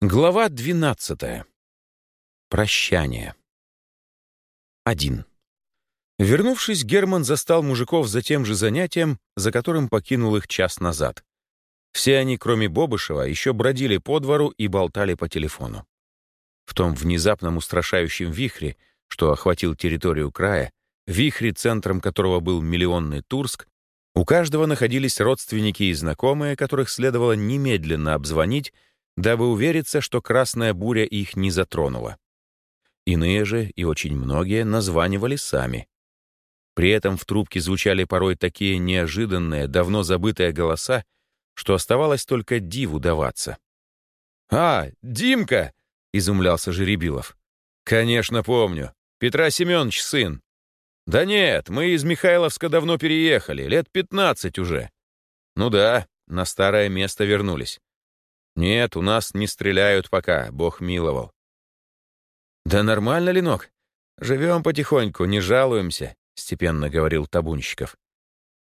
Глава 12. Прощание. 1. Вернувшись, Герман застал мужиков за тем же занятием, за которым покинул их час назад. Все они, кроме Бобышева, еще бродили по двору и болтали по телефону. В том внезапном устрашающем вихре, что охватил территорию края, вихре, центром которого был миллионный Турск, у каждого находились родственники и знакомые, которых следовало немедленно обзвонить дабы увериться, что красная буря их не затронула. Иные же, и очень многие, названивали сами. При этом в трубке звучали порой такие неожиданные, давно забытые голоса, что оставалось только диву даваться. «А, Димка!» — изумлялся Жеребилов. «Конечно, помню. Петра Семенович сын. Да нет, мы из Михайловска давно переехали, лет пятнадцать уже. Ну да, на старое место вернулись. «Нет, у нас не стреляют пока, Бог миловал». «Да нормально, Ленок. Живем потихоньку, не жалуемся», — степенно говорил Табунщиков.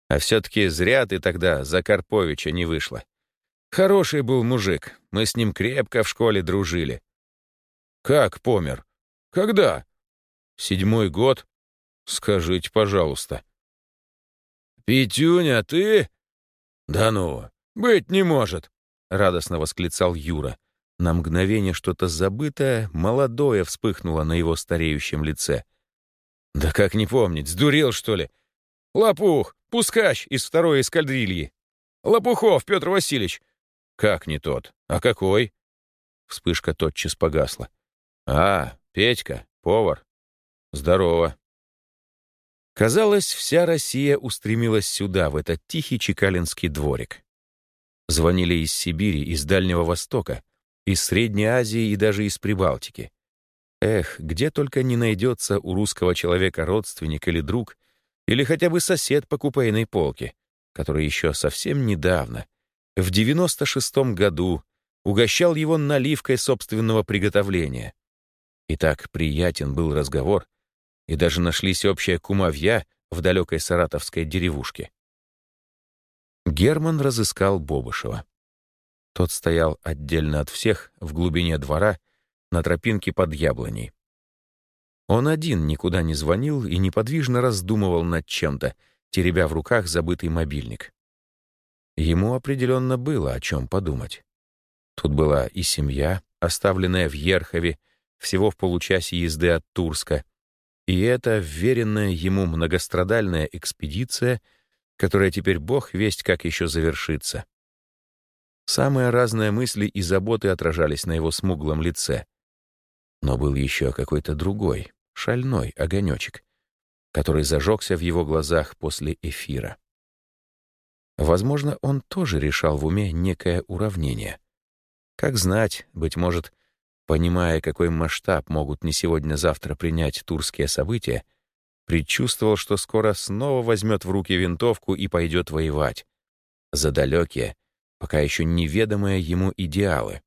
«А все-таки зря ты тогда за Карповича не вышла. Хороший был мужик, мы с ним крепко в школе дружили». «Как помер? Когда?» «Седьмой год. Скажите, пожалуйста». «Петюня, ты?» «Да ну, быть не может радостно восклицал Юра. На мгновение что-то забытое, молодое вспыхнуло на его стареющем лице. «Да как не помнить, сдурел, что ли? Лопух, пускач из второй эскадрильи. Лопухов Петр Васильевич. Как не тот? А какой?» Вспышка тотчас погасла. «А, Петька, повар. Здорово». Казалось, вся Россия устремилась сюда, в этот тихий чекалинский дворик. Звонили из Сибири, из Дальнего Востока, из Средней Азии и даже из Прибалтики. Эх, где только не найдется у русского человека родственник или друг, или хотя бы сосед по купейной полке, который еще совсем недавно, в 96-м году, угощал его наливкой собственного приготовления. И так приятен был разговор, и даже нашлись общая кумовья в далекой саратовской деревушке. Герман разыскал Бобышева. Тот стоял отдельно от всех, в глубине двора, на тропинке под яблоней. Он один никуда не звонил и неподвижно раздумывал над чем-то, теребя в руках забытый мобильник. Ему определенно было о чем подумать. Тут была и семья, оставленная в Ерхове, всего в получасе езды от Турска, и эта вверенная ему многострадальная экспедиция — которая теперь бог весть как еще завершится. Самые разные мысли и заботы отражались на его смуглом лице. Но был еще какой-то другой, шальной огонечек, который зажегся в его глазах после эфира. Возможно, он тоже решал в уме некое уравнение. Как знать, быть может, понимая, какой масштаб могут не сегодня-завтра принять турские события, предчувствовал, что скоро снова возьмет в руки винтовку и пойдет воевать. За далекие, пока еще неведомые ему идеалы.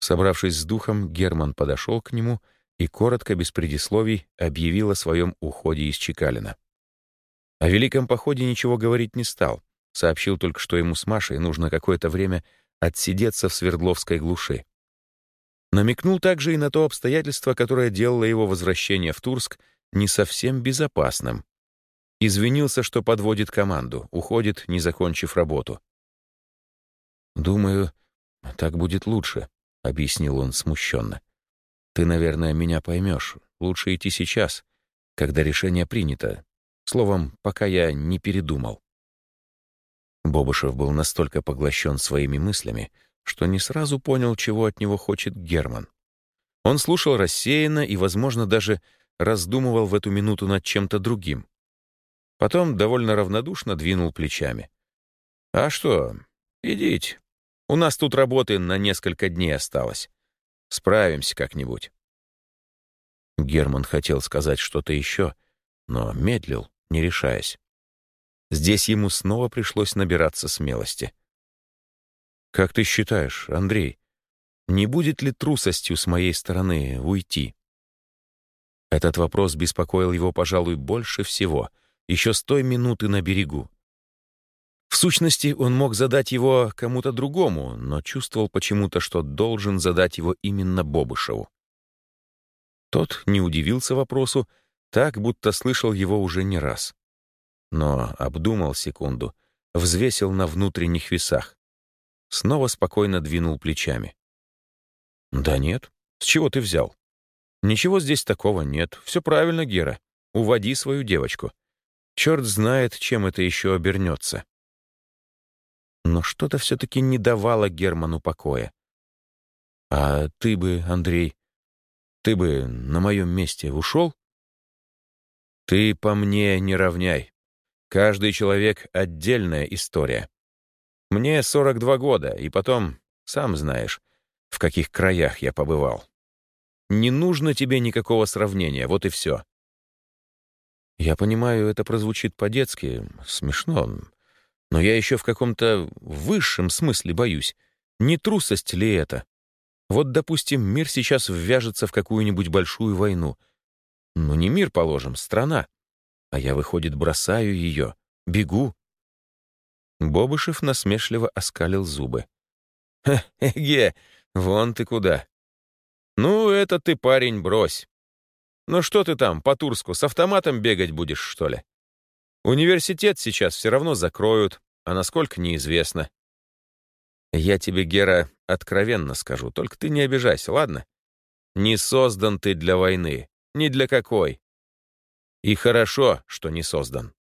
Собравшись с духом, Герман подошел к нему и, коротко, без предисловий, объявил о своем уходе из Чекалина. О великом походе ничего говорить не стал, сообщил только, что ему с Машей нужно какое-то время отсидеться в Свердловской глуши. Намекнул также и на то обстоятельство, которое делало его возвращение в Турск не совсем безопасным. Извинился, что подводит команду, уходит, не закончив работу. «Думаю, так будет лучше», — объяснил он смущенно. «Ты, наверное, меня поймешь. Лучше идти сейчас, когда решение принято. Словом, пока я не передумал». Бобышев был настолько поглощен своими мыслями, что не сразу понял, чего от него хочет Герман. Он слушал рассеянно и, возможно, даже раздумывал в эту минуту над чем-то другим. Потом довольно равнодушно двинул плечами. «А что? Идите. У нас тут работы на несколько дней осталось. Справимся как-нибудь». Герман хотел сказать что-то еще, но медлил, не решаясь. Здесь ему снова пришлось набираться смелости. Как ты считаешь, Андрей, не будет ли трусостью с моей стороны уйти? Этот вопрос беспокоил его, пожалуй, больше всего, еще с той минуты на берегу. В сущности, он мог задать его кому-то другому, но чувствовал почему-то, что должен задать его именно Бобышеву. Тот не удивился вопросу, так, будто слышал его уже не раз. Но обдумал секунду, взвесил на внутренних весах. Снова спокойно двинул плечами. «Да нет. С чего ты взял?» «Ничего здесь такого нет. Все правильно, Гера. Уводи свою девочку. Черт знает, чем это еще обернется». Но что-то все-таки не давало Герману покоя. «А ты бы, Андрей, ты бы на моем месте ушел?» «Ты по мне не равняй. Каждый человек — отдельная история. Мне 42 года, и потом, сам знаешь, в каких краях я побывал. Не нужно тебе никакого сравнения, вот и все. Я понимаю, это прозвучит по-детски, смешно, но я еще в каком-то высшем смысле боюсь. Не трусость ли это? Вот, допустим, мир сейчас ввяжется в какую-нибудь большую войну. Ну, не мир, положим, страна. А я, выходит, бросаю ее, бегу. Бобышев насмешливо оскалил зубы. «Эге, вон ты куда. Ну, это ты, парень, брось. Ну что ты там, по Турску, с автоматом бегать будешь, что ли? Университет сейчас все равно закроют, а насколько неизвестно. Я тебе, Гера, откровенно скажу, только ты не обижайся, ладно? Не создан ты для войны, ни для какой. И хорошо, что не создан.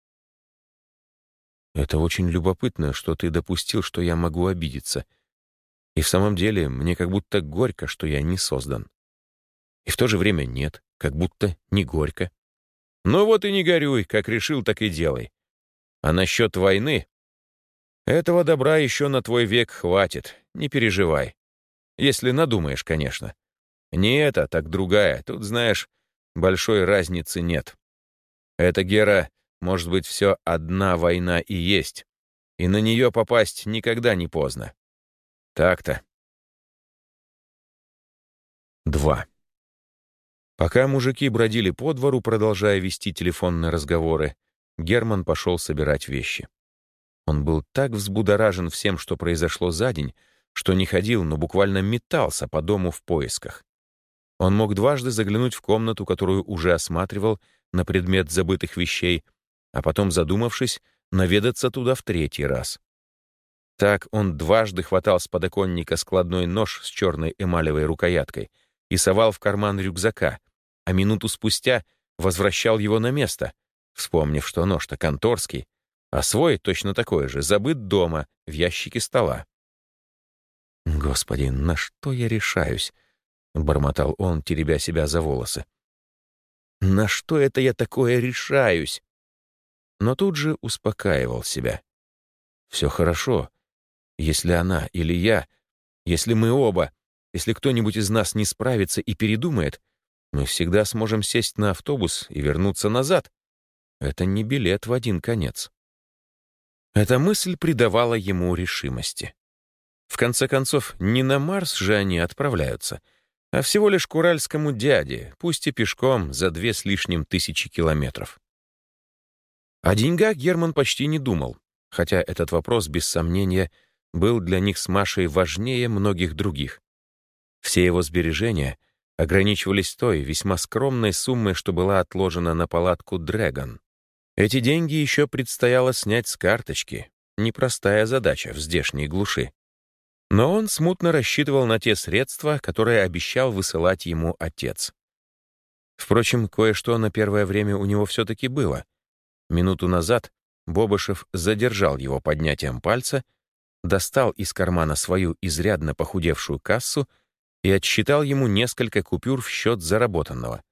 Это очень любопытно, что ты допустил, что я могу обидеться. И в самом деле мне как будто горько, что я не создан. И в то же время нет, как будто не горько. Ну вот и не горюй, как решил, так и делай. А насчет войны? Этого добра еще на твой век хватит, не переживай. Если надумаешь, конечно. Не это, так другая. Тут, знаешь, большой разницы нет. Это, Гера, может быть, все одна война и есть, и на нее попасть никогда не поздно. Так-то. 2. Пока мужики бродили по двору, продолжая вести телефонные разговоры, Герман пошел собирать вещи. Он был так взбудоражен всем, что произошло за день, что не ходил, но буквально метался по дому в поисках. Он мог дважды заглянуть в комнату, которую уже осматривал, на предмет забытых вещей, а потом, задумавшись, наведаться туда в третий раз. Так он дважды хватал с подоконника складной нож с черной эмалевой рукояткой и совал в карман рюкзака, а минуту спустя возвращал его на место, вспомнив, что нож-то конторский, а свой, точно такой же, забыт дома, в ящике стола. «Господи, на что я решаюсь?» — бормотал он, теребя себя за волосы. На что это я такое решаюсь? Но тут же успокаивал себя. Все хорошо. Если она или я, если мы оба, если кто-нибудь из нас не справится и передумает, мы всегда сможем сесть на автобус и вернуться назад. Это не билет в один конец. Эта мысль придавала ему решимости. В конце концов, не на Марс же они отправляются — а всего лишь к уральскому дяде, пусть и пешком, за две с лишним тысячи километров. О деньгах Герман почти не думал, хотя этот вопрос, без сомнения, был для них с Машей важнее многих других. Все его сбережения ограничивались той весьма скромной суммой, что была отложена на палатку «Дрэгон». Эти деньги еще предстояло снять с карточки. Непростая задача в здешней глуши. Но он смутно рассчитывал на те средства, которые обещал высылать ему отец. Впрочем, кое-что на первое время у него все-таки было. Минуту назад Бобышев задержал его поднятием пальца, достал из кармана свою изрядно похудевшую кассу и отсчитал ему несколько купюр в счет заработанного.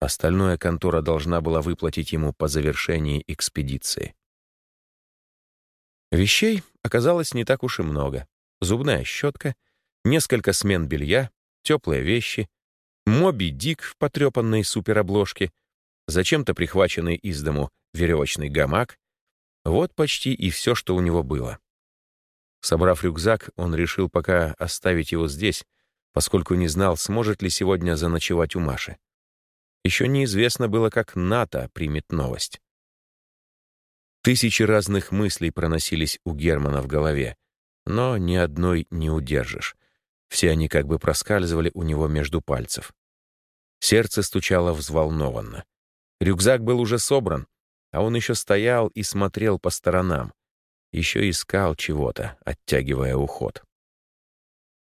Остальное контора должна была выплатить ему по завершении экспедиции. Вещей оказалось не так уж и много зубная щетка, несколько смен белья, теплые вещи, Моби Дик в потрепанной суперобложке, зачем-то прихваченный из дому веревочный гамак. Вот почти и все, что у него было. Собрав рюкзак, он решил пока оставить его здесь, поскольку не знал, сможет ли сегодня заночевать у Маши. Еще неизвестно было, как НАТО примет новость. Тысячи разных мыслей проносились у Германа в голове, но ни одной не удержишь. Все они как бы проскальзывали у него между пальцев. Сердце стучало взволнованно. Рюкзак был уже собран, а он еще стоял и смотрел по сторонам. Еще искал чего-то, оттягивая уход.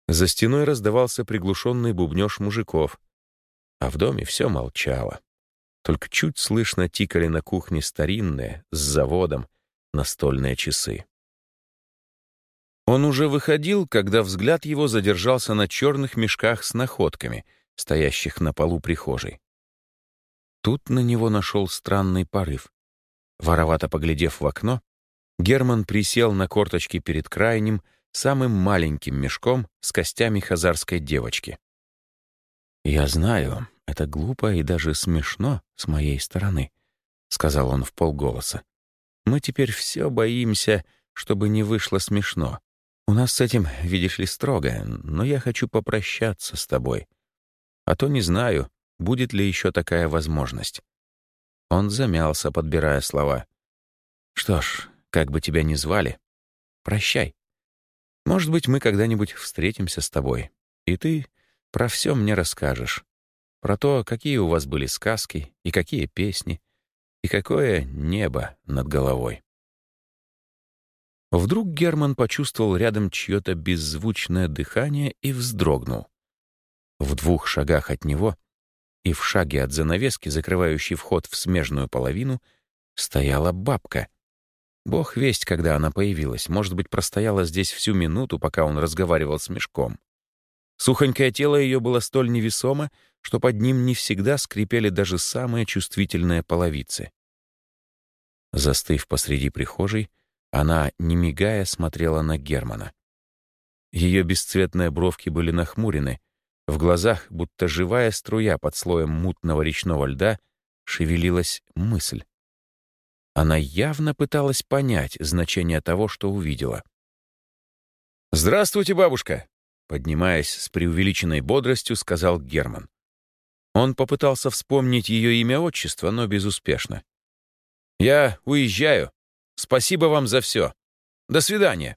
За стеной раздавался приглушенный бубнеж мужиков, а в доме все молчало. Только чуть слышно тикали на кухне старинные, с заводом, настольные часы. Он уже выходил, когда взгляд его задержался на черных мешках с находками, стоящих на полу прихожей. Тут на него нашел странный порыв. Воровато поглядев в окно, Герман присел на корточки перед крайним, самым маленьким мешком с костями хазарской девочки. «Я знаю, это глупо и даже смешно с моей стороны», — сказал он в полголоса. «Мы теперь все боимся, чтобы не вышло смешно. У нас с этим, видишь ли, строго, но я хочу попрощаться с тобой. А то не знаю, будет ли еще такая возможность». Он замялся, подбирая слова. «Что ж, как бы тебя ни звали, прощай. Может быть, мы когда-нибудь встретимся с тобой, и ты про все мне расскажешь. Про то, какие у вас были сказки и какие песни, и какое небо над головой. Вдруг Герман почувствовал рядом чье-то беззвучное дыхание и вздрогнул. В двух шагах от него и в шаге от занавески, закрывающей вход в смежную половину, стояла бабка. Бог весть, когда она появилась. Может быть, простояла здесь всю минуту, пока он разговаривал с мешком. Сухонькое тело ее было столь невесомо, что под ним не всегда скрипели даже самые чувствительные половицы. Застыв посреди прихожей, она, не мигая, смотрела на Германа. Ее бесцветные бровки были нахмурены, в глазах, будто живая струя под слоем мутного речного льда, шевелилась мысль. Она явно пыталась понять значение того, что увидела. «Здравствуйте, бабушка!» Поднимаясь с преувеличенной бодростью, сказал Герман. Он попытался вспомнить ее имя-отчество, но безуспешно. «Я уезжаю. Спасибо вам за все. До свидания».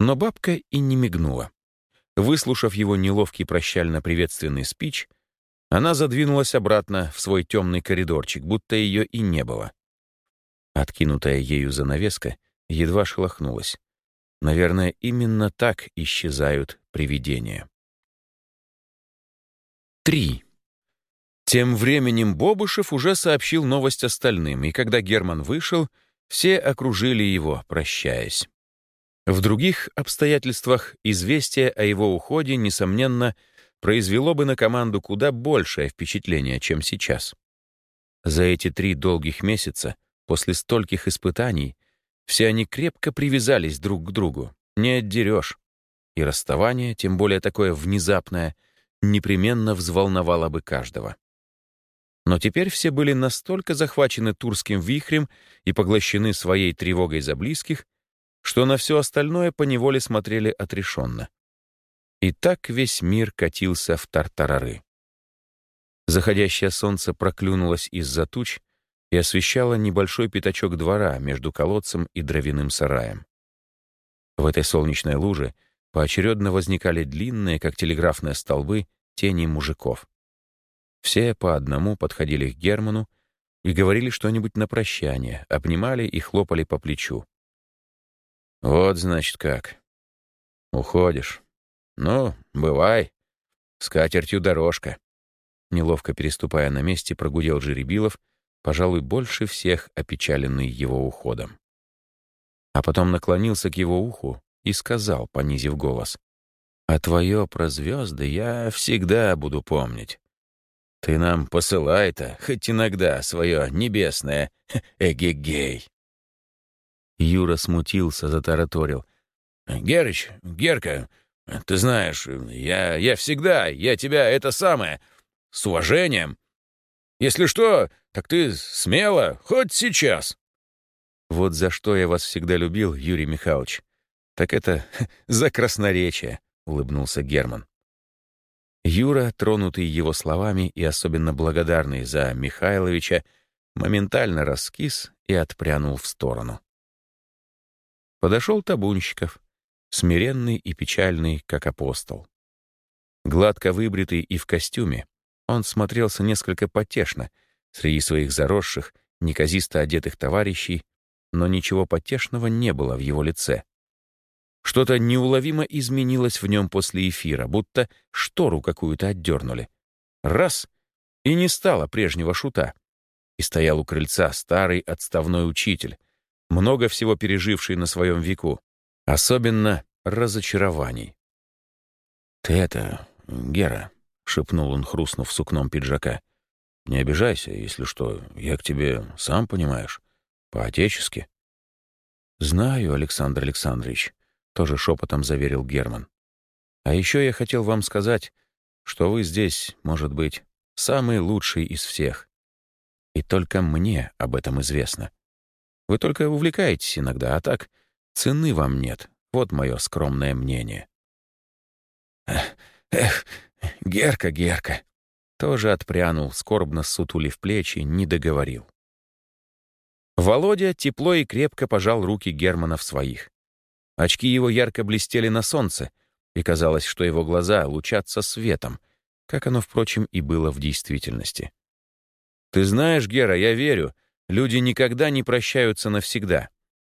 Но бабка и не мигнула. Выслушав его неловкий прощально-приветственный спич, она задвинулась обратно в свой темный коридорчик, будто ее и не было. Откинутая ею занавеска едва шелохнулась. Наверное, именно так исчезают привидения. 3. Тем временем Бобышев уже сообщил новость остальным, и когда Герман вышел, все окружили его, прощаясь. В других обстоятельствах известие о его уходе, несомненно, произвело бы на команду куда большее впечатление, чем сейчас. За эти три долгих месяца, после стольких испытаний, все они крепко привязались друг к другу, не отдерешь. И расставание, тем более такое внезапное, непременно взволновало бы каждого. Но теперь все были настолько захвачены турским вихрем и поглощены своей тревогой за близких, что на все остальное поневоле смотрели отрешенно. И так весь мир катился в тартарары. Заходящее солнце проклюнулось из-за туч, и освещала небольшой пятачок двора между колодцем и дровяным сараем. В этой солнечной луже поочередно возникали длинные, как телеграфные столбы, тени мужиков. Все по одному подходили к Герману и говорили что-нибудь на прощание, обнимали и хлопали по плечу. «Вот, значит, как. Уходишь. Ну, бывай. С катертью дорожка». Неловко переступая на месте, прогудел Жеребилов пожалуй, больше всех опечаленный его уходом. А потом наклонился к его уху и сказал, понизив голос, «А твое про звезды я всегда буду помнить. Ты нам посылай-то, хоть иногда, свое небесное эгегей». Юра смутился, затараторил. «Герыч, Герка, ты знаешь, я, я всегда, я тебя это самое, с уважением. Если что, так ты смело, хоть сейчас. Вот за что я вас всегда любил, Юрий Михайлович. Так это за красноречие, улыбнулся Герман. Юра, тронутый его словами и особенно благодарный за Михайловича, моментально раскис и отпрянул в сторону. Подошел Табунщиков, смиренный и печальный, как апостол. Гладко выбритый и в костюме, он смотрелся несколько потешно среди своих заросших, неказисто одетых товарищей, но ничего потешного не было в его лице. Что-то неуловимо изменилось в нем после эфира, будто штору какую-то отдернули. Раз — и не стало прежнего шута. И стоял у крыльца старый отставной учитель, много всего переживший на своем веку, особенно разочарований. «Ты это, Гера», — шепнул он, хрустнув сукном пиджака, — «не обижайся, если что, я к тебе, сам понимаешь, по-отечески». «Знаю, Александр Александрович», — тоже шепотом заверил Герман. «А еще я хотел вам сказать, что вы здесь, может быть, самый лучший из всех. И только мне об этом известно. Вы только увлекаетесь иногда, а так цены вам нет. Вот мое скромное мнение». «Эх, Герка, Герка!» Тоже отпрянул, скорбно сутулив плечи, не договорил. Володя тепло и крепко пожал руки Германа в своих. Очки его ярко блестели на солнце, и казалось, что его глаза лучатся светом, как оно, впрочем, и было в действительности. «Ты знаешь, Гера, я верю, люди никогда не прощаются навсегда.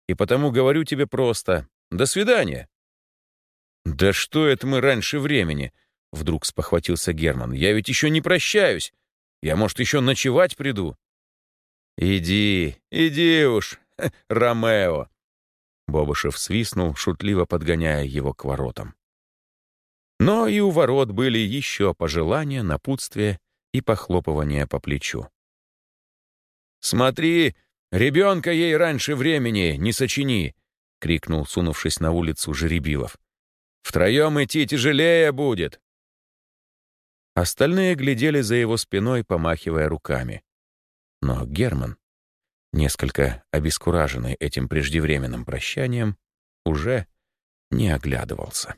И потому говорю тебе просто «до свидания». «Да что это мы раньше времени?» — вдруг спохватился Герман. «Я ведь еще не прощаюсь. Я, может, еще ночевать приду». «Иди, иди уж, Ромео!» Бобышев свистнул, шутливо подгоняя его к воротам. Но и у ворот были еще пожелания, напутствия и похлопывания по плечу. «Смотри, ребенка ей раньше времени не сочини!» — крикнул, сунувшись на улицу Жеребилов. «Втроем идти тяжелее будет!» Остальные глядели за его спиной, помахивая руками. Но Герман, несколько обескураженный этим преждевременным прощанием, уже не оглядывался.